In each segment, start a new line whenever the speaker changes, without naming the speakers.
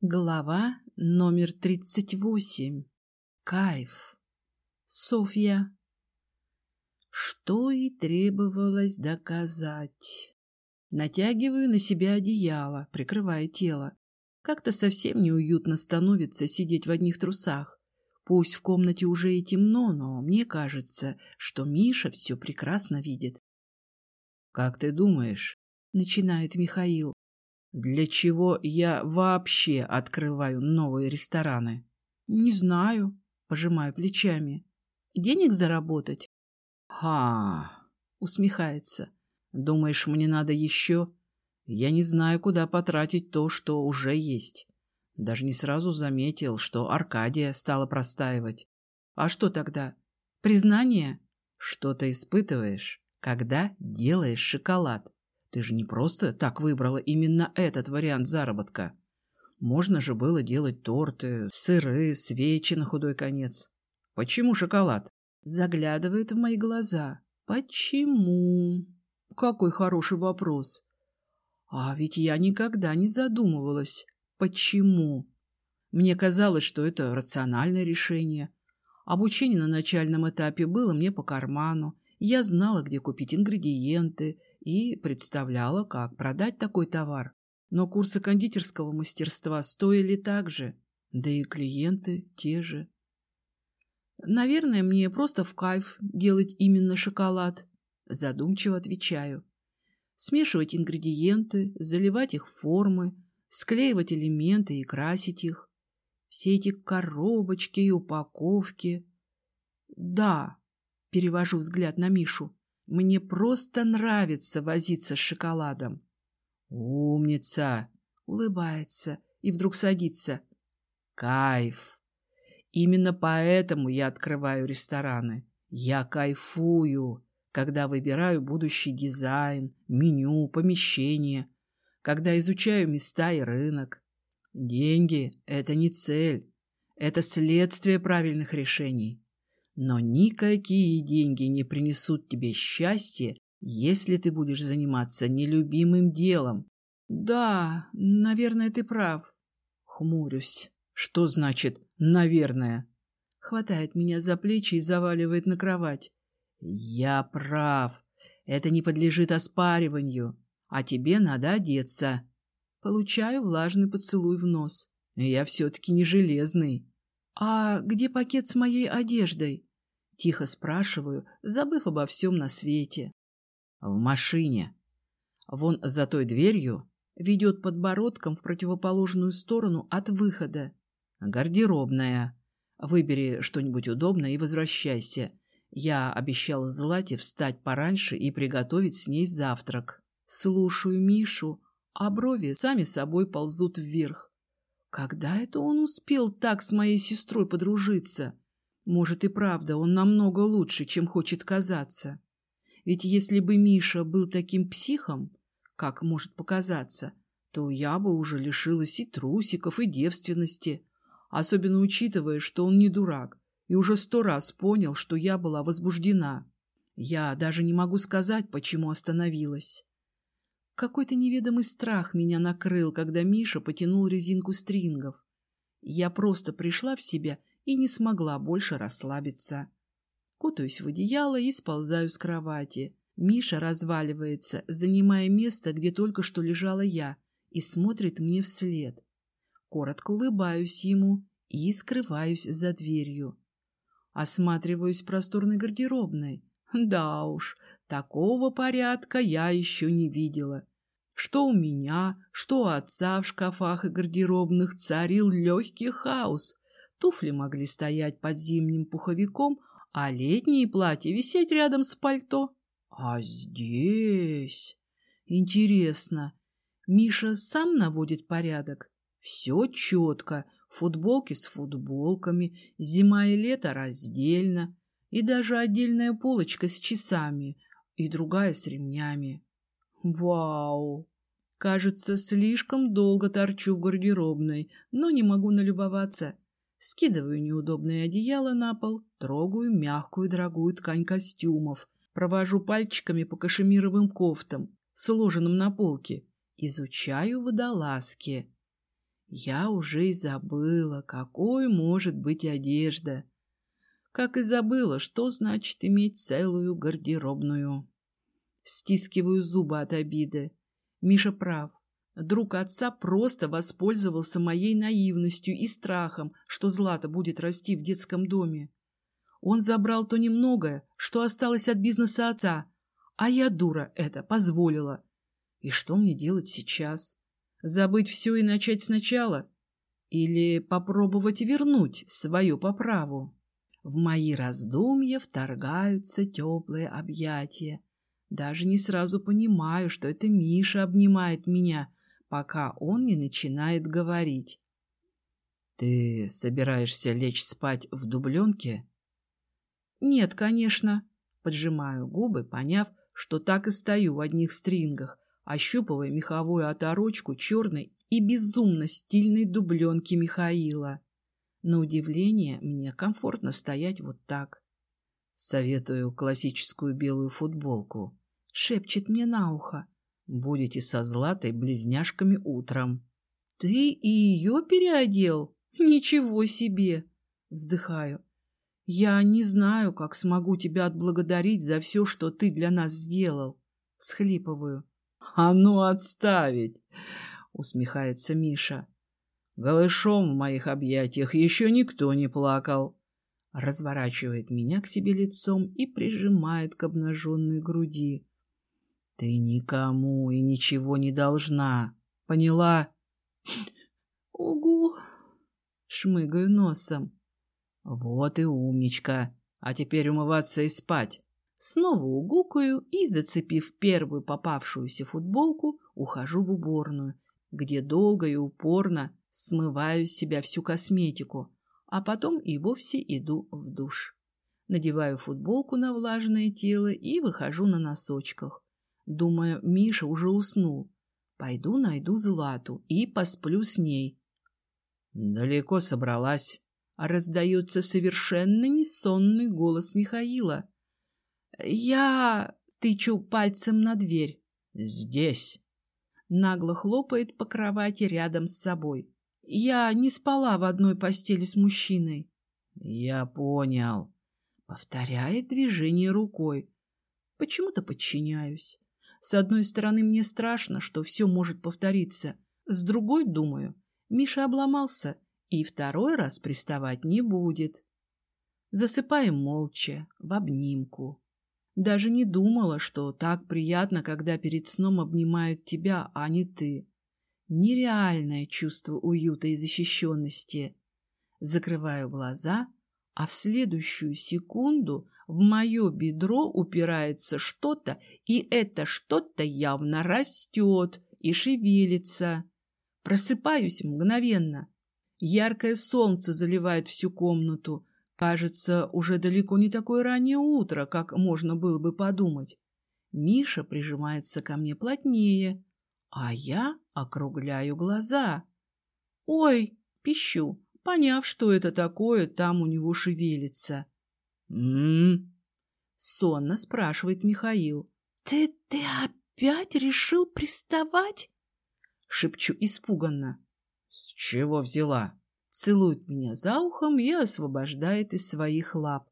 Глава номер 38. Кайф. Софья. Что и требовалось доказать. Натягиваю на себя одеяло, прикрывая тело. Как-то совсем неуютно становится сидеть в одних трусах. Пусть в комнате уже и темно, но мне кажется, что Миша все прекрасно видит. — Как ты думаешь? — начинает Михаил. Для чего я вообще открываю новые рестораны? Не знаю, пожимаю плечами. Денег заработать? Ха, усмехается. Думаешь, мне надо еще? Я не знаю, куда потратить то, что уже есть. Даже не сразу заметил, что Аркадия стала простаивать. А что тогда? Признание? Что ты испытываешь, когда делаешь шоколад? Ты же не просто так выбрала именно этот вариант заработка. Можно же было делать торты, сыры, свечи на худой конец. Почему шоколад? Заглядывает в мои глаза. Почему? Какой хороший вопрос. А ведь я никогда не задумывалась. Почему? Мне казалось, что это рациональное решение. Обучение на начальном этапе было мне по карману. Я знала, где купить ингредиенты, и представляла, как продать такой товар. Но курсы кондитерского мастерства стоили так же, да и клиенты те же. Наверное, мне просто в кайф делать именно шоколад. Задумчиво отвечаю. Смешивать ингредиенты, заливать их в формы, склеивать элементы и красить их. Все эти коробочки и упаковки. Да, перевожу взгляд на Мишу. Мне просто нравится возиться с шоколадом. Умница! Улыбается и вдруг садится. Кайф! Именно поэтому я открываю рестораны. Я кайфую, когда выбираю будущий дизайн, меню, помещение, когда изучаю места и рынок. Деньги — это не цель, это следствие правильных решений. Но никакие деньги не принесут тебе счастья, если ты будешь заниматься нелюбимым делом. Да, наверное, ты прав. Хмурюсь. Что значит «наверное»? Хватает меня за плечи и заваливает на кровать. Я прав. Это не подлежит оспариванию. А тебе надо одеться. Получаю влажный поцелуй в нос. Я все-таки не железный. А где пакет с моей одеждой? Тихо спрашиваю, забыв обо всем на свете. В машине. Вон за той дверью ведет подбородком в противоположную сторону от выхода. Гардеробная. Выбери что-нибудь удобное и возвращайся. Я обещал Злате встать пораньше и приготовить с ней завтрак. Слушаю Мишу, а брови сами собой ползут вверх. Когда это он успел так с моей сестрой подружиться? Может и правда, он намного лучше, чем хочет казаться. Ведь если бы Миша был таким психом, как может показаться, то я бы уже лишилась и трусиков, и девственности, особенно учитывая, что он не дурак и уже сто раз понял, что я была возбуждена. Я даже не могу сказать, почему остановилась. Какой-то неведомый страх меня накрыл, когда Миша потянул резинку стрингов. Я просто пришла в себя и не смогла больше расслабиться. Кутаюсь в одеяло и сползаю с кровати. Миша разваливается, занимая место, где только что лежала я, и смотрит мне вслед. Коротко улыбаюсь ему и скрываюсь за дверью. Осматриваюсь просторной гардеробной. Да уж, такого порядка я еще не видела. Что у меня, что у отца в шкафах и гардеробных царил легкий хаос. Туфли могли стоять под зимним пуховиком, а летние платья висеть рядом с пальто. А здесь... Интересно, Миша сам наводит порядок? Все четко, футболки с футболками, зима и лето раздельно, и даже отдельная полочка с часами, и другая с ремнями. Вау! Кажется, слишком долго торчу в гардеробной, но не могу налюбоваться. Скидываю неудобное одеяло на пол, трогаю мягкую дорогую ткань костюмов, провожу пальчиками по кашемировым кофтам, сложенным на полке, изучаю водолазки. Я уже и забыла, какой может быть одежда. Как и забыла, что значит иметь целую гардеробную. Стискиваю зубы от обиды. Миша прав. Друг отца просто воспользовался моей наивностью и страхом, что Злата будет расти в детском доме. Он забрал то немногое, что осталось от бизнеса отца, а я, дура, это позволила. И что мне делать сейчас? Забыть все и начать сначала? Или попробовать вернуть свою поправу? В мои раздумья вторгаются теплые объятия. Даже не сразу понимаю, что это Миша обнимает меня, пока он не начинает говорить. «Ты собираешься лечь спать в дубленке?» «Нет, конечно», — поджимаю губы, поняв, что так и стою в одних стрингах, ощупывая меховую оторочку черной и безумно стильной дубленки Михаила. На удивление, мне комфортно стоять вот так. Советую классическую белую футболку. Шепчет мне на ухо. Будете со Златой близняшками утром. Ты и ее переодел? Ничего себе! Вздыхаю. Я не знаю, как смогу тебя отблагодарить за все, что ты для нас сделал. Схлипываю. А ну отставить! Усмехается Миша. Голышом в моих объятиях еще никто не плакал. Разворачивает меня к себе лицом и прижимает к обнаженной груди. Ты никому и ничего не должна. Поняла?
Угу.
Шмыгаю носом. Вот и умничка. А теперь умываться и спать. Снова угукаю и, зацепив первую попавшуюся футболку, ухожу в уборную, где долго и упорно смываю с себя всю косметику, а потом и вовсе иду в душ. Надеваю футболку на влажное тело и выхожу на носочках. Думаю, Миша уже уснул. Пойду найду Злату и посплю с ней. Далеко собралась. Раздается совершенно несонный голос Михаила. Я тычу пальцем на дверь. Здесь. Нагло хлопает по кровати рядом с собой. Я не спала в одной постели с мужчиной. Я понял. Повторяет движение рукой. Почему-то подчиняюсь. С одной стороны, мне страшно, что все может повториться. С другой, думаю, Миша обломался и второй раз приставать не будет. Засыпаем молча, в обнимку. Даже не думала, что так приятно, когда перед сном обнимают тебя, а не ты. Нереальное чувство уюта и защищенности. Закрываю глаза, а в следующую секунду в мое бедро упирается что-то, и это что-то явно растет и шевелится. Просыпаюсь мгновенно. Яркое солнце заливает всю комнату. Кажется, уже далеко не такое раннее утро, как можно было бы подумать. Миша прижимается ко мне плотнее, а я округляю глаза. «Ой!» — пищу, поняв, что это такое там у него шевелится. «М-м-м?» сонно спрашивает Михаил. «Ты, ты опять решил приставать?» Шепчу испуганно. «С чего взяла?» Целует меня за ухом и освобождает из своих лап.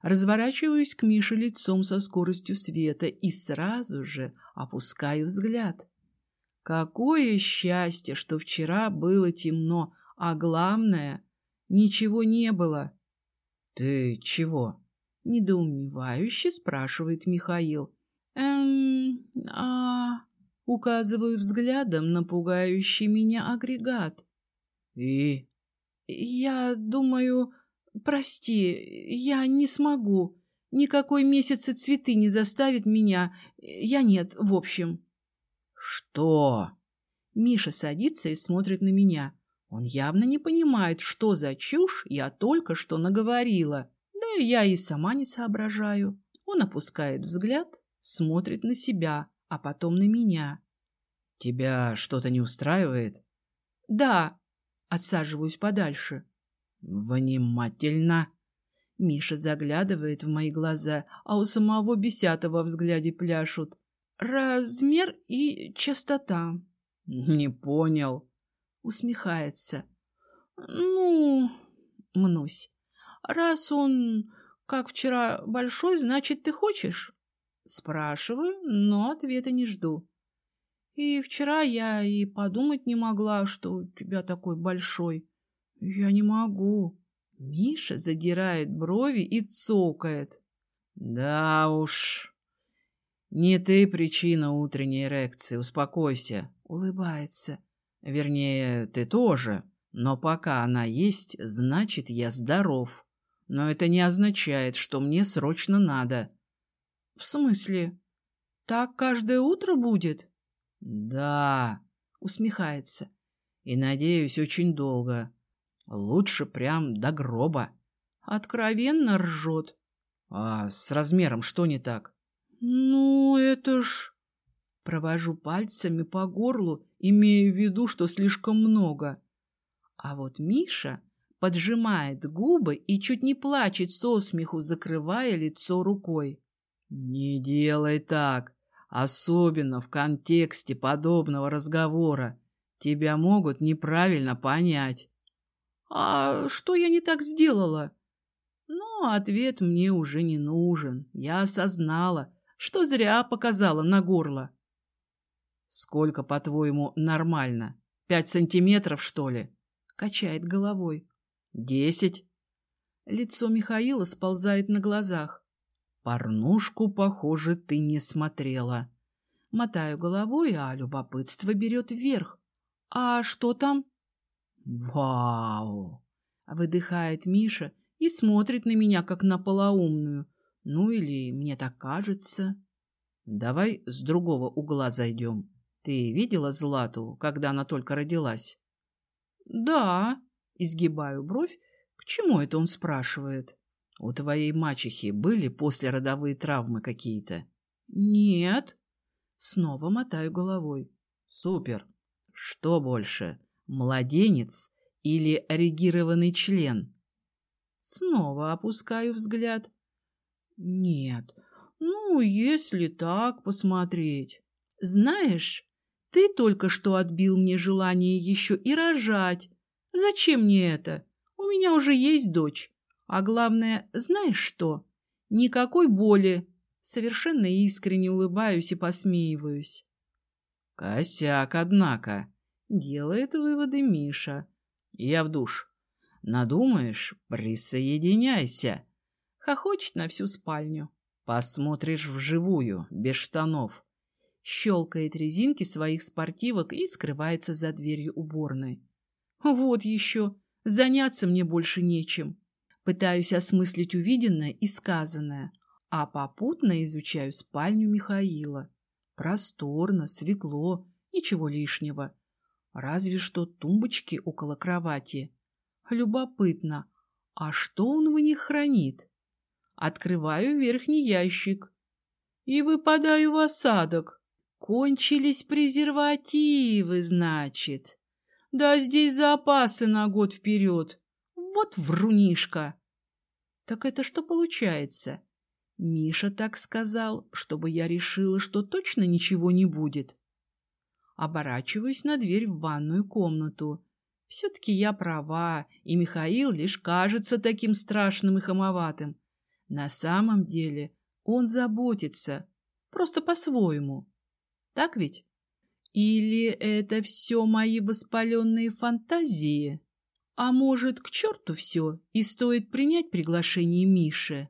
Разворачиваюсь к Мише лицом со скоростью света и сразу же опускаю взгляд. Какое счастье, что вчера было темно, а главное, ничего не было. — Ты чего? — недоумевающе спрашивает Михаил. — Эм, а... Указываю взглядом на пугающий меня агрегат. — И? — Я думаю... Прости, я не смогу. Никакой месяц и цветы не заставит меня. Я нет, в общем. «Что?» Миша садится и смотрит на меня. Он явно не понимает, что за чушь я только что наговорила. Да и я и сама не соображаю. Он опускает взгляд, смотрит на себя, а потом на меня. «Тебя что-то не устраивает?» «Да», — отсаживаюсь подальше. «Внимательно!» Миша заглядывает в мои глаза, а у самого бесята во взгляде пляшут. Размер и частота. Не понял. Усмехается. Ну, мнусь. Раз он, как вчера, большой, значит, ты хочешь? Спрашиваю, но ответа не жду. И вчера я и подумать не могла, что у тебя такой большой. Я не могу. Миша задирает брови и цокает.
Да уж. Не ты причина утренней эрекции, успокойся.
Улыбается.
Вернее, ты тоже. Но пока она есть, значит, я здоров. Но это не означает, что мне срочно надо.
В смысле? Так каждое утро будет?
Да,
усмехается.
И, надеюсь, очень долго. Лучше прям до гроба.
Откровенно ржет.
А с размером что не так?
Ну, это ж... Провожу пальцами по горлу, имея в виду, что слишком много. А вот Миша поджимает губы и чуть не плачет со смеху, закрывая лицо рукой.
«Не делай так, особенно в контексте подобного разговора. Тебя могут неправильно понять».
«А что я не так сделала?» Но ответ мне уже не нужен. Я осознала, что зря показала на горло.
«Сколько, по-твоему, нормально? Пять сантиметров, что ли?»
Качает головой.
«Десять?»
Лицо Михаила сползает на глазах.
«Порнушку, похоже, ты не смотрела».
Мотаю головой, а любопытство берет вверх. «А что там?»
«Вау!»
— выдыхает Миша и смотрит на меня, как на полоумную. Ну или мне так кажется.
«Давай с другого угла зайдем. Ты видела Злату, когда она только родилась?»
«Да», — изгибаю бровь. «К чему это он спрашивает?»
«У твоей мачехи были послеродовые травмы какие-то?»
«Нет». Снова мотаю головой.
«Супер. Что больше, младенец или эрегированный член?»
Снова опускаю взгляд. «Нет, ну, если так посмотреть. Знаешь, ты только что отбил мне желание еще и рожать. Зачем мне это? У меня уже есть дочь. А главное, знаешь что? Никакой боли. Совершенно искренне улыбаюсь и посмеиваюсь.
Косяк, однако.
Делает выводы Миша.
Я в душ. Надумаешь, присоединяйся.
Хохочет на всю спальню.
Посмотришь вживую, без штанов
щелкает резинки своих спортивок и скрывается за дверью уборной. Вот еще, заняться мне больше нечем. Пытаюсь осмыслить увиденное и сказанное, а попутно изучаю спальню Михаила. Просторно, светло, ничего лишнего. Разве что тумбочки около кровати. Любопытно, а что он в них хранит? Открываю верхний ящик и выпадаю в осадок. Кончились презервативы, значит. Да здесь запасы на год вперед. Вот врунишка. Так это что получается? Миша так сказал, чтобы я решила, что точно ничего не будет. Оборачиваюсь на дверь в ванную комнату. Все-таки я права, и Михаил лишь кажется таким страшным и хамоватым. На самом деле он заботится, просто по-своему. Так ведь? Или это все мои воспаленные фантазии? А может, к черту все, и стоит принять приглашение Миши?